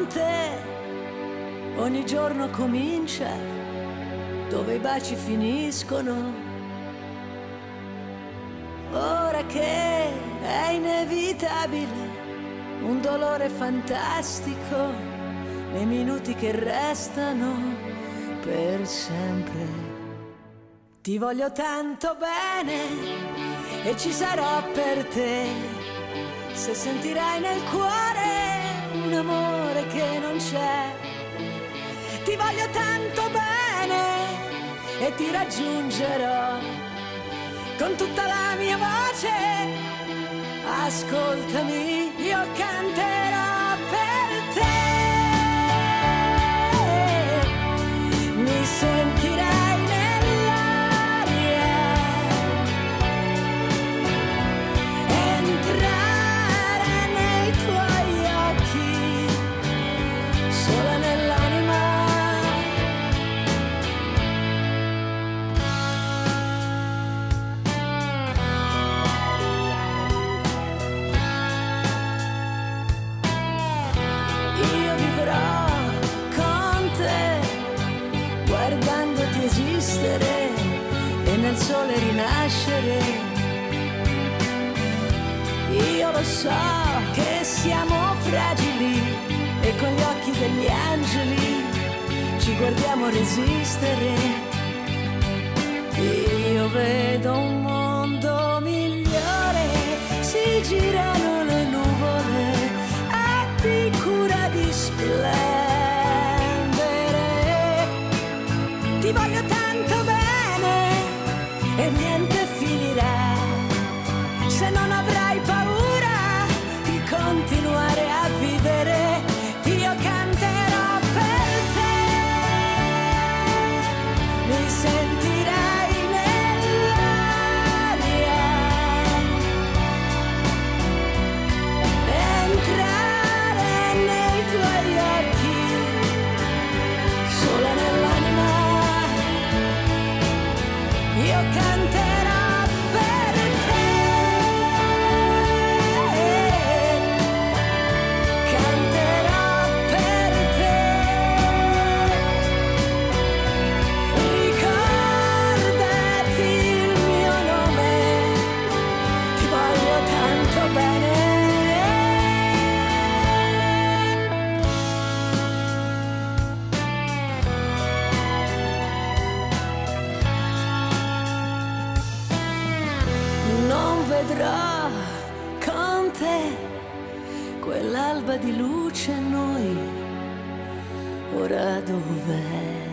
con te. Ogni giorno comincia dove i baci finiscono. Ora che è inevitabile un dolore fantastico nei minuti che restano per sempre. Ti voglio tanto bene e ci sarò per te se sentirai nel cuore ti raggiungerò con tutta la mia voce. Ascoltami, io canterò rinascere. Io lo so che siamo fragili e con gli occhi degli angeli ci guardiamo resistere. Io vedo un mondo migliore, si girano non vedrò con te quell'alba di luce a noi. Ora dov'è?